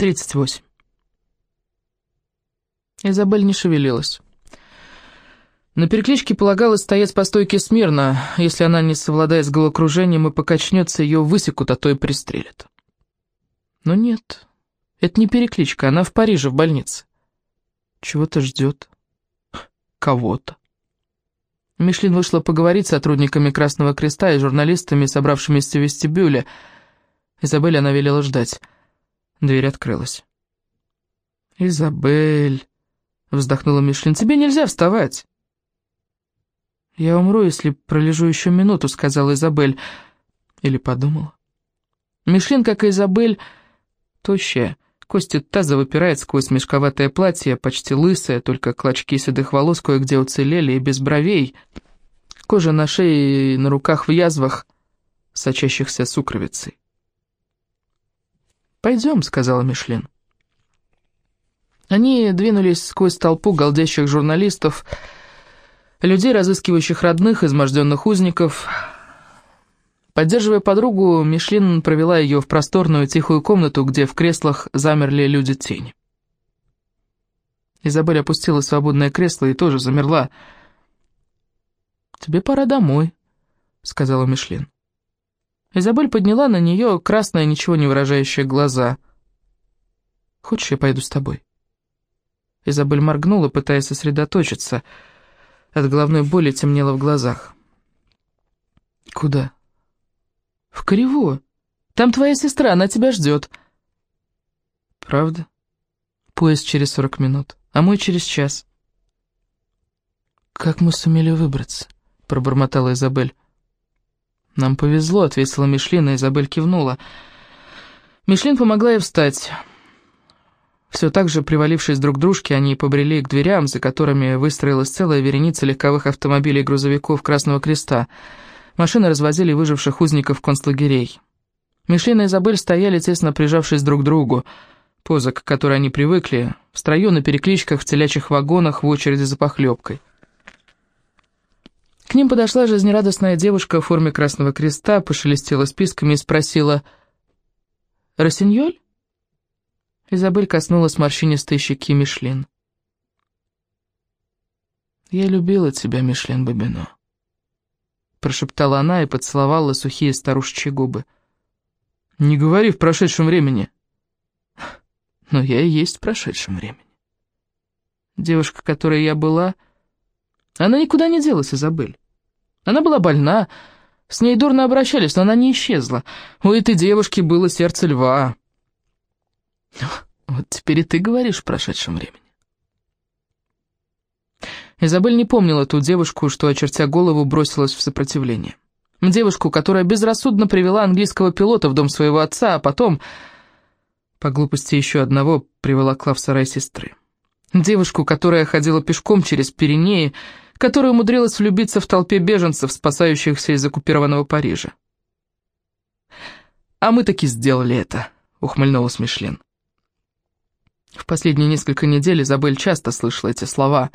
Тридцать восемь. Изабель не шевелилась. На перекличке полагалось стоять по стойке смирно. Если она не совладает с головокружением и покачнется, ее высекут, а то и пристрелят. Но нет, это не перекличка, она в Париже, в больнице. Чего-то ждет. Кого-то. Мишлин вышла поговорить с сотрудниками Красного Креста и журналистами, собравшимися в вестибюле. Изабель она велела ждать. Дверь открылась. «Изабель», — вздохнула Мишлин, — «тебе нельзя вставать». «Я умру, если пролежу еще минуту», — сказала Изабель. Или подумала. Мишлин, как и Изабель, тощая. Костью таза выпирает сквозь мешковатое платье, почти лысая, только клочки седых волос кое-где уцелели и без бровей. Кожа на шее и на руках в язвах, сочащихся сукровицей. «Пойдем», — сказала Мишлин. Они двинулись сквозь толпу голдящих журналистов, людей, разыскивающих родных, изможденных узников. Поддерживая подругу, Мишлин провела ее в просторную тихую комнату, где в креслах замерли люди-тени. Изабель опустила свободное кресло и тоже замерла. «Тебе пора домой», — сказала Мишлин. Изабель подняла на нее красные, ничего не выражающие глаза. «Хочешь, я пойду с тобой?» Изабель моргнула, пытаясь сосредоточиться. От головной боли темнело в глазах. «Куда?» «В Криво. Там твоя сестра, она тебя ждет». «Правда?» «Поезд через сорок минут, а мой через час». «Как мы сумели выбраться?» — пробормотала Изабель. «Нам повезло», — ответила Мишлин, и Изабель кивнула. Мишлин помогла ей встать. Все так же, привалившись друг к дружке, они побрели к дверям, за которыми выстроилась целая вереница легковых автомобилей и грузовиков Красного Креста. Машины развозили выживших узников концлагерей. Мишлин и Изабель стояли, тесно прижавшись друг к другу. Поза, к которой они привыкли, в строю, на перекличках, в телячих вагонах, в очереди за похлебкой. К ним подошла жизнерадостная девушка в форме Красного Креста, пошелестела списками и спросила «Рассиньоль?» Изабель коснулась морщинистой щеки Мишлен. «Я любила тебя, Мишлен Бабино», — прошептала она и поцеловала сухие старушечьи губы. «Не говори в прошедшем времени». «Но я и есть в прошедшем времени». Девушка, которой я была, она никуда не делась, Изабель. Она была больна, с ней дурно обращались, но она не исчезла. У этой девушки было сердце льва. Вот теперь и ты говоришь в прошедшем времени. Изабель не помнила ту девушку, что, очертя голову, бросилась в сопротивление. Девушку, которая безрассудно привела английского пилота в дом своего отца, а потом, по глупости еще одного, привела Клав сарай сестры. Девушку, которая ходила пешком через Пиренеи, которая умудрилась влюбиться в толпе беженцев, спасающихся из оккупированного Парижа. «А мы таки сделали это», — ухмыльнулась Мишлен. В последние несколько недель Изабель часто слышала эти слова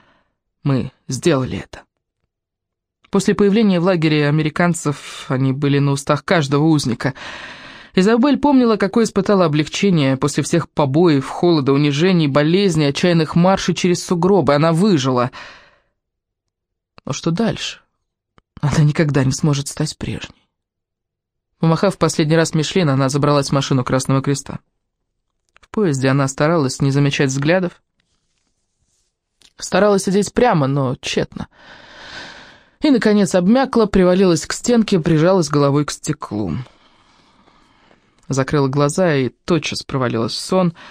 «Мы сделали это». После появления в лагере американцев они были на устах каждого узника. Изабель помнила, какое испытала облегчение после всех побоев, холода, унижений, болезней, отчаянных маршей через сугробы. Она выжила — но что дальше? Она никогда не сможет стать прежней. Помахав последний раз Мишлен, она забралась в машину Красного Креста. В поезде она старалась не замечать взглядов. Старалась сидеть прямо, но тщетно. И, наконец, обмякла, привалилась к стенке, прижалась головой к стеклу. Закрыла глаза и тотчас провалилась в сон —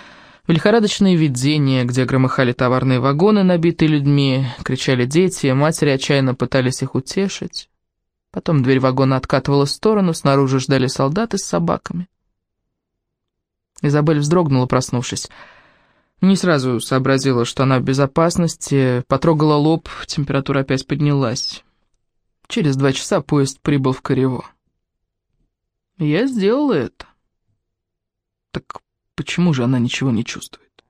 в лихорадочные видения, где громыхали товарные вагоны, набитые людьми, кричали дети, матери отчаянно пытались их утешить. Потом дверь вагона откатывала в сторону, снаружи ждали солдаты с собаками. Изабель вздрогнула, проснувшись. Не сразу сообразила, что она в безопасности, потрогала лоб, температура опять поднялась. Через два часа поезд прибыл в Корево. Я сделала это. Так Почему же она ничего не чувствует?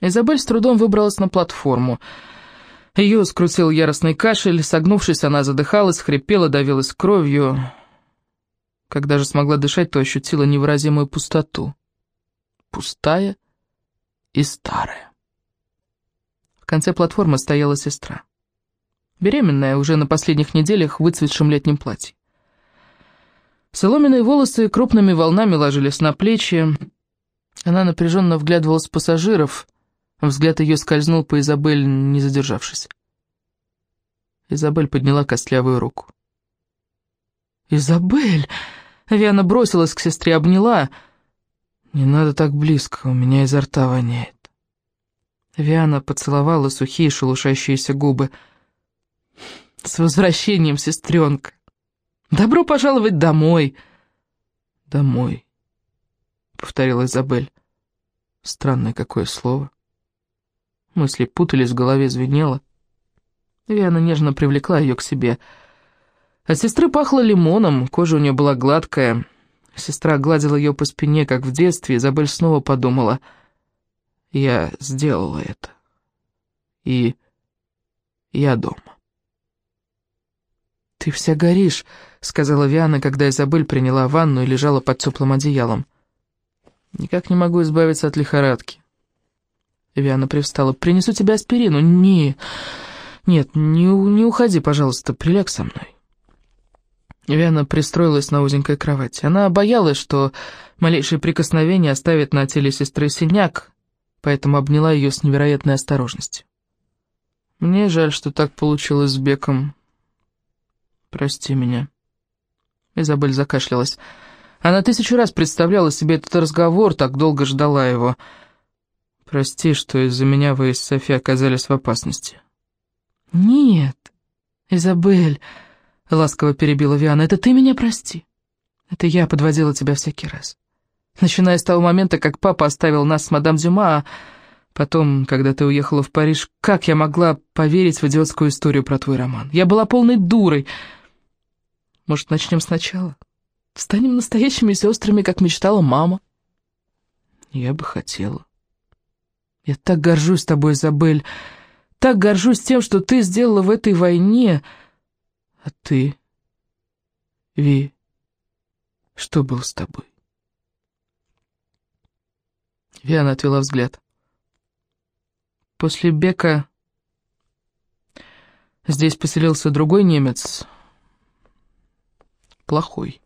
Изабель с трудом выбралась на платформу. Ее скрутил яростный кашель, согнувшись, она задыхалась, хрипела, давилась кровью. Когда же смогла дышать, то ощутила невыразимую пустоту. пустая и старая. В конце платформы стояла сестра. Беременная, уже на последних неделях в выцветшем летнем платье. Соломенные волосы крупными волнами ложились на плечи. Она напряженно вглядывалась в пассажиров. Взгляд ее скользнул по Изабель, не задержавшись. Изабель подняла костлявую руку. «Изабель!» Виана бросилась к сестре, обняла. «Не надо так близко, у меня изо рта воняет». Виана поцеловала сухие шелушащиеся губы. «С возвращением, сестренка! Добро пожаловать домой!» «Домой», — повторила Изабель. Странное какое слово. Мысли путались, в голове звенело. Виана нежно привлекла ее к себе — от сестры пахло лимоном, кожа у нее была гладкая. Сестра гладила ее по спине, как в детстве, Изабель снова подумала. Я сделала это. И я дома. «Ты вся горишь», — сказала Виана, когда Изабель приняла ванну и лежала под теплым одеялом. «Никак не могу избавиться от лихорадки». Виана привстала. «Принесу тебе аспирину». «Не, нет, не, не уходи, пожалуйста, приляг со мной». Виана пристроилась на узенькой кровати. Она боялась, что малейшее прикосновение оставит на теле сестры синяк, поэтому обняла ее с невероятной осторожностью. «Мне жаль, что так получилось с Беком. Прости меня». Изабель закашлялась. Она тысячу раз представляла себе этот разговор, так долго ждала его. «Прости, что из-за меня вы с Софи оказались в опасности». «Нет, Изабель...» — ласково перебила Виана, — «это ты меня прости. Это я подводила тебя всякий раз. Начиная с того момента, как папа оставил нас с мадам Дюма, а потом, когда ты уехала в Париж, как я могла поверить в идиотскую историю про твой роман? Я была полной дурой. Может, начнем сначала? Станем настоящими сестрами, как мечтала мама?» «Я бы хотела». «Я так горжусь тобой, Изабель, так горжусь тем, что ты сделала в этой войне...» А ты, Ви, что был с тобой? Виана отвела взгляд. После Бека здесь поселился другой немец. Плохой.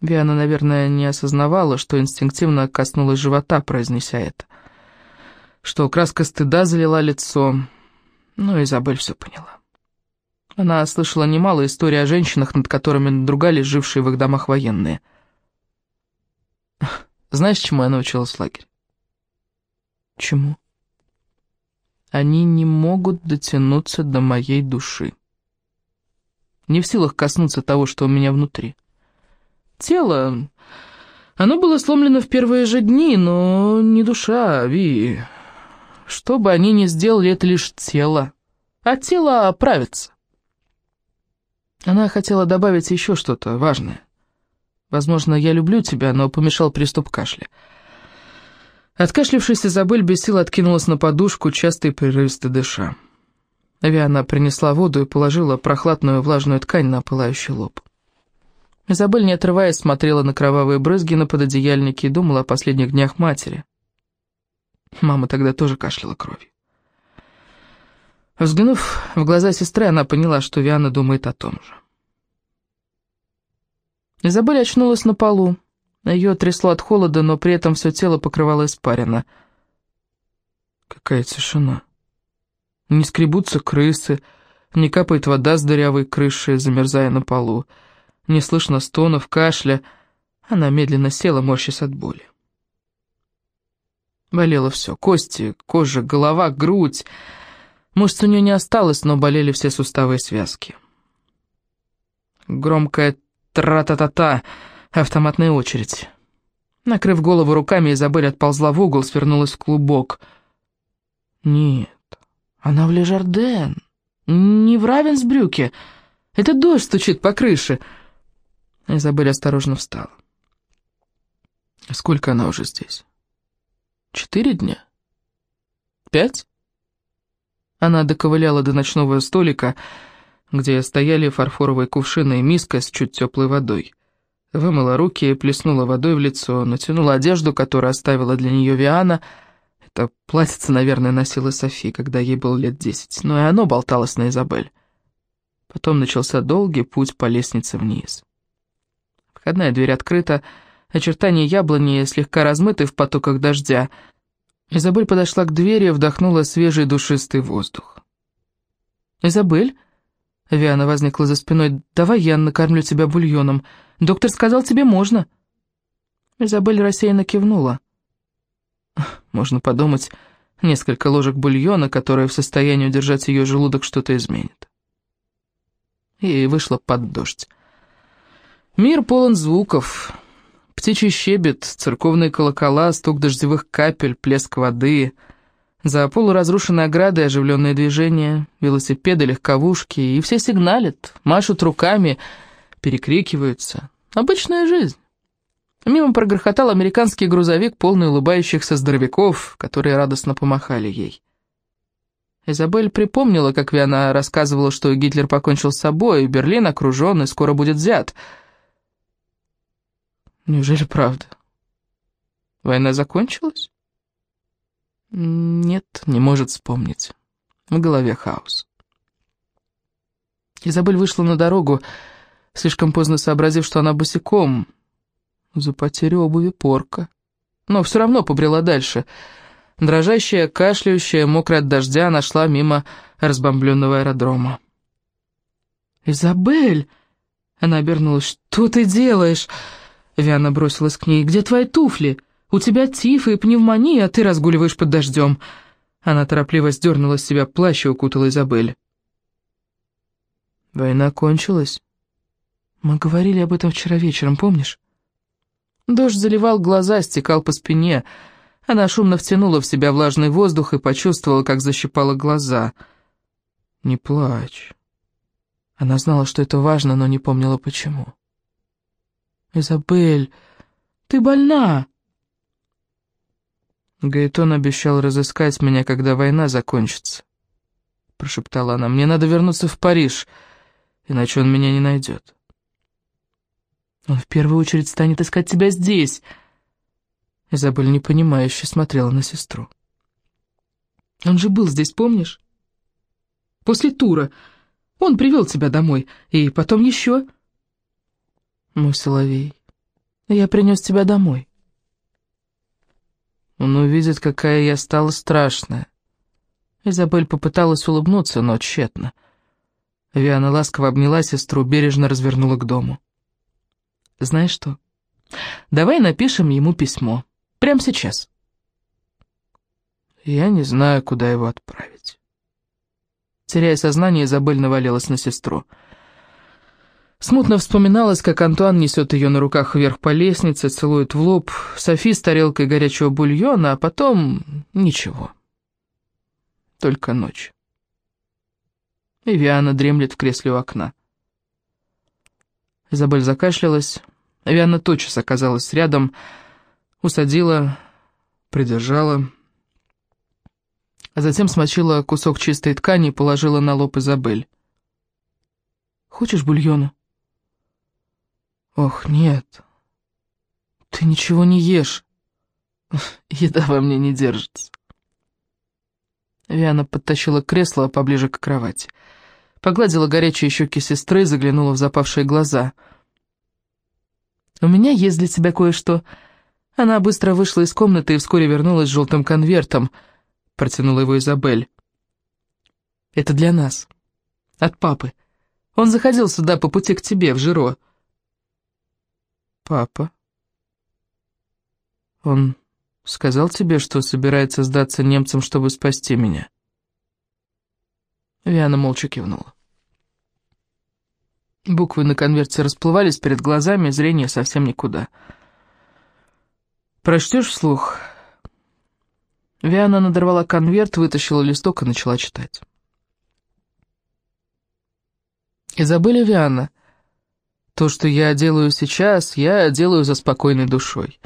Виана, наверное, не осознавала, что инстинктивно коснулась живота, произнеся это. Что краска стыда залила лицо. Но Изабель все поняла. Она слышала немало историй о женщинах, над которыми надругались жившие в их домах военные. Знаешь, чему я научилась в лагере? Чему? Они не могут дотянуться до моей души. Не в силах коснуться того, что у меня внутри. Тело... Оно было сломлено в первые же дни, но не душа, Ви. Что бы они ни сделали, это лишь тело. А тело оправится. Она хотела добавить еще что-то важное. Возможно, я люблю тебя, но помешал приступ кашля. Откашлившись, Изабель без сил откинулась на подушку, часто и прерывисто дыша. Авиана принесла воду и положила прохладную влажную ткань на пылающий лоб. Изабель, не отрываясь, смотрела на кровавые брызги на пододеяльнике и думала о последних днях матери. Мама тогда тоже кашляла кровью. Взглянув в глаза сестры, она поняла, что Виана думает о том же. Изабель очнулась на полу. Ее трясло от холода, но при этом все тело покрывало испарина. Какая тишина. Не скребутся крысы, не капает вода с дырявой крыши, замерзая на полу. Не слышно стонов, кашля. Она медленно села, морщась от боли. Болело все — кости, кожа, голова, грудь. Мышц у нее не осталось, но болели все суставы и связки. Громкая тра-та-та-та, автоматная очередь. Накрыв голову руками, Изабель отползла в угол, свернулась в клубок. Нет, она в Лежарден, не в Равенсбрюке. Это дождь стучит по крыше. Изабель осторожно встала. Сколько она уже здесь? Четыре дня? Пять? Она доковыляла до ночного столика, где стояли фарфоровые кувшины и миска с чуть теплой водой. Вымыла руки, плеснула водой в лицо, натянула одежду, которую оставила для нее Виана. Это платьице, наверное, носила Софи, когда ей было лет десять, но и оно болталось на Изабель. Потом начался долгий путь по лестнице вниз. Входная дверь открыта, очертания яблони слегка размыты в потоках дождя. Изабель подошла к двери и вдохнула свежий душистый воздух. «Изабель?» Виана возникла за спиной. «Давай я накормлю тебя бульоном. Доктор сказал, тебе можно». Изабель рассеянно кивнула. Можно подумать, несколько ложек бульона, которые в состоянии удержать ее желудок, что-то изменит. И вышла под дождь. Мир полон звуков. Птичий щебет, церковные колокола, стук дождевых капель, плеск воды — за полуразрушенной оградой оживленное движение, велосипеды, легковушки, и все сигналят, машут руками, перекрикиваются. Обычная жизнь. Мимо прогрохотал американский грузовик, полный улыбающихся здоровяков, которые радостно помахали ей. Изабель припомнила, как Виана рассказывала, что Гитлер покончил с собой, Берлин окружен и скоро будет взят. Неужели правда? Война закончилась? Нет, не может вспомнить. В голове хаос. Изабель вышла на дорогу, слишком поздно сообразив, что она босиком. За потерю обуви порка. Но все равно побрела дальше. Дрожащая, кашляющая, мокрая от дождя нашла мимо разбомбленного аэродрома. «Изабель!» Она обернулась. «Что ты делаешь?» Виана бросилась к ней. «Где твои туфли?» У тебя тиф и пневмония, а ты разгуливаешь под дождем». Она торопливо сдернула с себя плащ и укутала Изабель. «Война кончилась?» «Мы говорили об этом вчера вечером, помнишь?» Дождь заливал глаза, стекал по спине. Она шумно втянула в себя влажный воздух и почувствовала, как защипала глаза. «Не плачь». Она знала, что это важно, но не помнила, почему. «Изабель, ты больна!» Гаэтон обещал разыскать меня, когда война закончится. Прошептала она. Мне надо вернуться в Париж, иначе он меня не найдет. Он в первую очередь станет искать тебя здесь. Изабель непонимающе смотрела на сестру. Он же был здесь, помнишь? После тура. Он привел тебя домой, и потом еще. Мой соловей, я принес тебя домой. Он увидит, какая я стала страшная. Изабель попыталась улыбнуться, но тщетно. Виана ласково обняла сестру, бережно развернула к дому. «Знаешь что? Давай напишем ему письмо. Прямо сейчас». «Я не знаю, куда его отправить». Теряя сознание, Изабель навалилась на сестру. «Я Смутно вспоминалось, как Антуан несет ее на руках вверх по лестнице, целует в лоб, Софи с тарелкой горячего бульона, а потом ничего. Только ночь. И Виана дремлет в кресле у окна. Изабель закашлялась. Виана тотчас оказалась рядом, усадила, придержала, а затем смочила кусок чистой ткани и положила на лоб Изабель. «Хочешь бульона?» «Ох, нет. Ты ничего не ешь. Еда во мне не держится». Виана подтащила кресло поближе к кровати. Погладила горячие щеки сестры, заглянула в запавшие глаза. «У меня есть для тебя кое-что». Она быстро вышла из комнаты и вскоре вернулась с желтым конвертом. Протянула его Изабель. «Это для нас. От папы. Он заходил сюда по пути к тебе, в Жиро». «Папа? Он сказал тебе, что собирается сдаться немцам, чтобы спасти меня?» Виана молча кивнула. Буквы на конверте расплывались перед глазами, зрение совсем никуда. «Прочтешь вслух?» Виана надорвала конверт, вытащила листок и начала читать. «Изабелля Виана, то, что я делаю сейчас, я делаю за спокойной душой.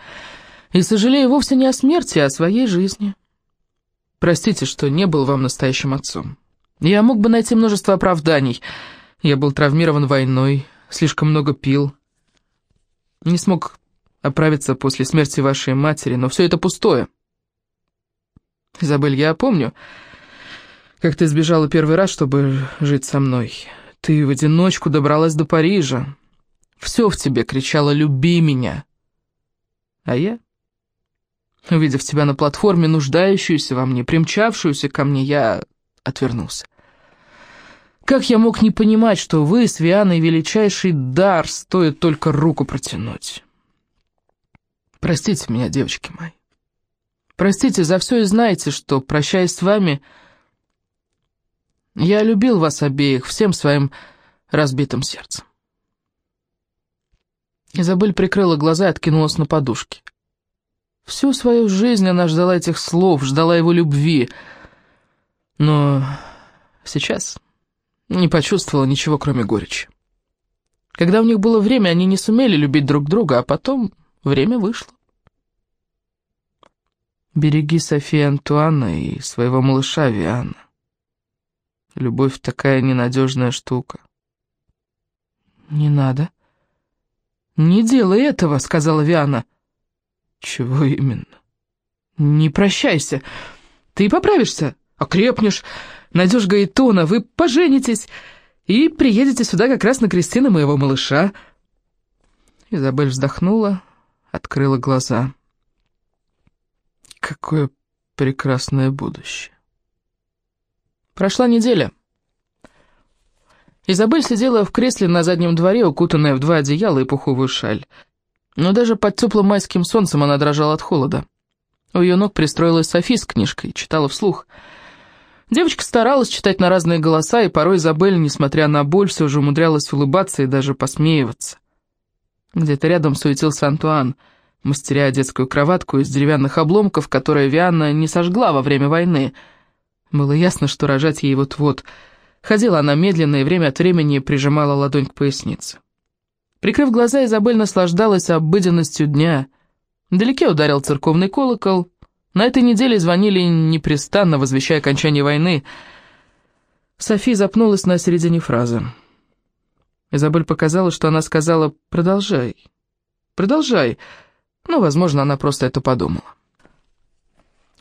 И сожалею вовсе не о смерти, а о своей жизни. Простите, что не был вам настоящим отцом. Я мог бы найти множество оправданий. Я был травмирован войной, слишком много пил. не смог оправиться после смерти вашей матери, но все это пустое. Изабель, я помню, как ты сбежала первый раз, чтобы жить со мной. Ты в одиночку добралась до Парижа. Все в тебе кричало «люби меня». А я, увидев тебя на платформе, нуждающуюся во мне, примчавшуюся ко мне, я отвернулся. Как я мог не понимать, что вы с Вианой величайший дар, стоит только руку протянуть? Простите меня, девочки мои. Простите за все и знайте, что, прощаясь с вами, я любил вас обеих всем своим разбитым сердцем. Изабель прикрыла глаза и откинулась на подушки. Всю свою жизнь она ждала этих слов, ждала его любви. Но сейчас не почувствовала ничего, кроме горечи. Когда у них было время, они не сумели любить друг друга, а потом время вышло. Береги Софи Антуана и своего малыша Виана. Любовь такая ненадежная штука. «Не надо», «Не делай этого», — сказала Виана. «Чего именно?» «Не прощайся. Ты поправишься, окрепнешь, найдешь Гаэтона, вы поженитесь и приедете сюда как раз на крестины моего малыша». Изабель вздохнула, открыла глаза. «Какое прекрасное будущее!» Прошла неделя. Изабель сидела в кресле на заднем дворе, укутанная в два одеяла и пуховую шаль. Но даже под теплым майским солнцем она дрожала от холода. У ее ног пристроилась Софи с книжкой, читала вслух. Девочка старалась читать на разные голоса, и порой Изабель, несмотря на боль, все же умудрялась улыбаться и даже посмеиваться. Где-то рядом суетился Антуан, мастеря детскую кроватку из деревянных обломков, которую Вианна не сожгла во время войны. Было ясно, что рожать ей вот-вот — Ходила она медленно и время от времени прижимала ладонь к пояснице. Прикрыв глаза, Изабель наслаждалась обыденностью дня. Вдалеке ударил церковный колокол. На этой неделе звонили непрестанно, возвещая окончание войны. Софи запнулась на середине фразы. Изабель показала, что она сказала «продолжай». «Продолжай». Ну, возможно, она просто это подумала.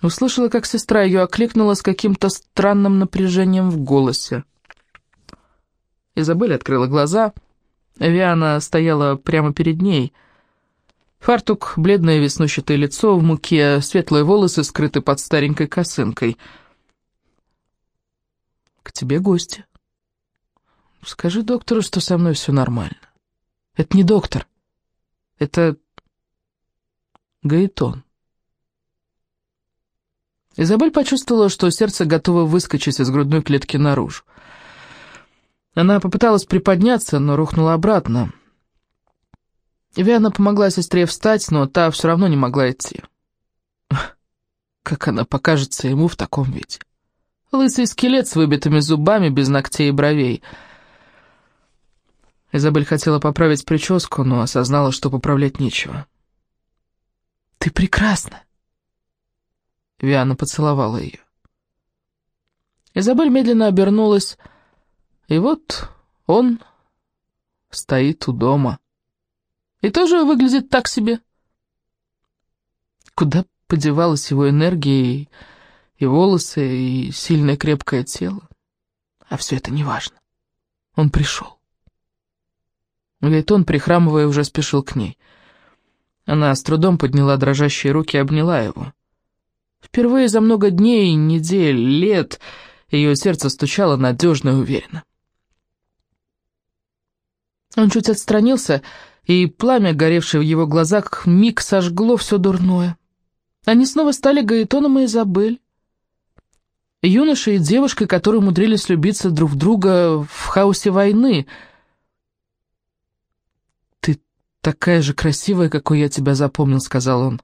Услышала, как сестра ее окликнула с каким-то странным напряжением в голосе. Изабель открыла глаза. Виана стояла прямо перед ней. Фартук, бледное веснущатое лицо в муке, светлые волосы скрыты под старенькой косынкой. «К тебе гости. Скажи доктору, что со мной все нормально. Это не доктор. Это Гаэтон». Изабель почувствовала, что сердце готово выскочить из грудной клетки наружу. Она попыталась приподняться, но рухнула обратно. Виана помогла сестре встать, но та все равно не могла идти. Как она покажется ему в таком виде? Лысый скелет с выбитыми зубами, без ногтей и бровей. Изабель хотела поправить прическу, но осознала, что поправлять нечего. «Ты прекрасна!» Виана поцеловала ее. Изабель медленно обернулась, и вот он стоит у дома. И тоже выглядит так себе. Куда подевалась его энергия и, и волосы, и сильное крепкое тело? А все это неважно. Он пришел. Гайтон, прихрамывая, уже спешил к ней. Она с трудом подняла дрожащие руки и обняла его. Впервые за много дней, недель, лет ее сердце стучало надежно и уверенно. Он чуть отстранился, и пламя, горевшее в его глазах, миг сожгло все дурное. Они снова стали Гаэтоном и Изабель. Юношей и девушкой, которые умудрились любиться друг друга в хаосе войны. «Ты такая же красивая, какой я тебя запомнил», — сказал он.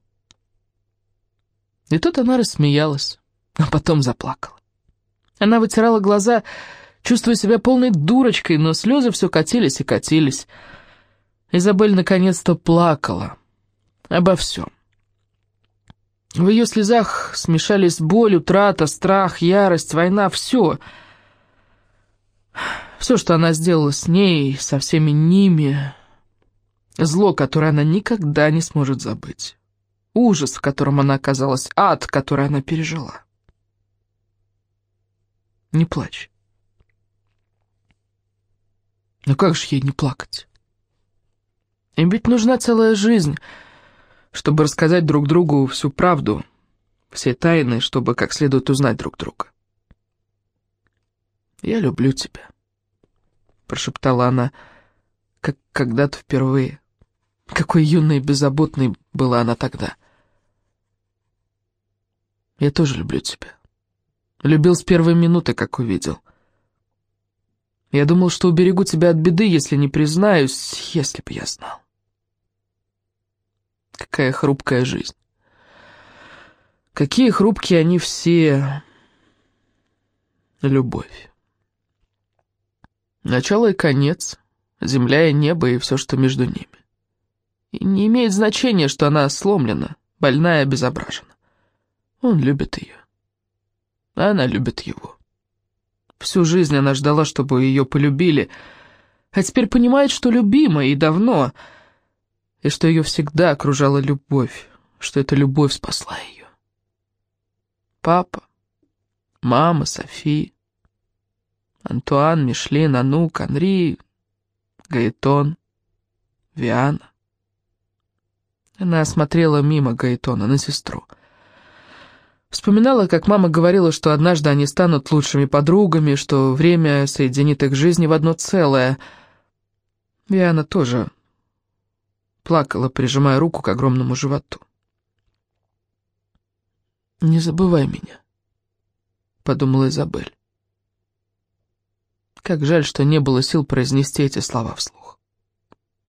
И тут она рассмеялась, а потом заплакала. Она вытирала глаза, чувствуя себя полной дурочкой, но слезы все катились и катились. Изабель наконец-то плакала. Обо всем. В ее слезах смешались боль, утрата, страх, ярость, война, все. Все, что она сделала с ней, со всеми ними. Зло, которое она никогда не сможет забыть. Ужас, в котором она оказалась, ад, который она пережила. Не плачь. Но как же ей не плакать? Им ведь нужна целая жизнь, чтобы рассказать друг другу всю правду, все тайны, чтобы как следует узнать друг друга. «Я люблю тебя», — прошептала она, как когда-то впервые. Какой юной и беззаботной была она тогда. «Я тоже люблю тебя. Любил с первой минуты, как увидел. Я думал, что уберегу тебя от беды, если не признаюсь, если бы я знал. Какая хрупкая жизнь. Какие хрупкие они все. Любовь. Начало и конец, земля и небо и все, что между ними. И не имеет значения, что она сломлена, больная, обезображена. Он любит ее. Она любит его. Всю жизнь она ждала, чтобы ее полюбили, а теперь понимает, что любима и давно, и что ее всегда окружала любовь, что эта любовь спасла ее. Папа, мама, Софи, Антуан, Мишлен, Анук, Анри, Гаэтон, Виана. Она смотрела мимо Гаэтона на сестру — Вспоминала, как мама говорила, что однажды они станут лучшими подругами, что время соединит их жизни в одно целое. И она тоже плакала, прижимая руку к огромному животу. «Не забывай меня», — подумала Изабель. Как жаль, что не было сил произнести эти слова вслух.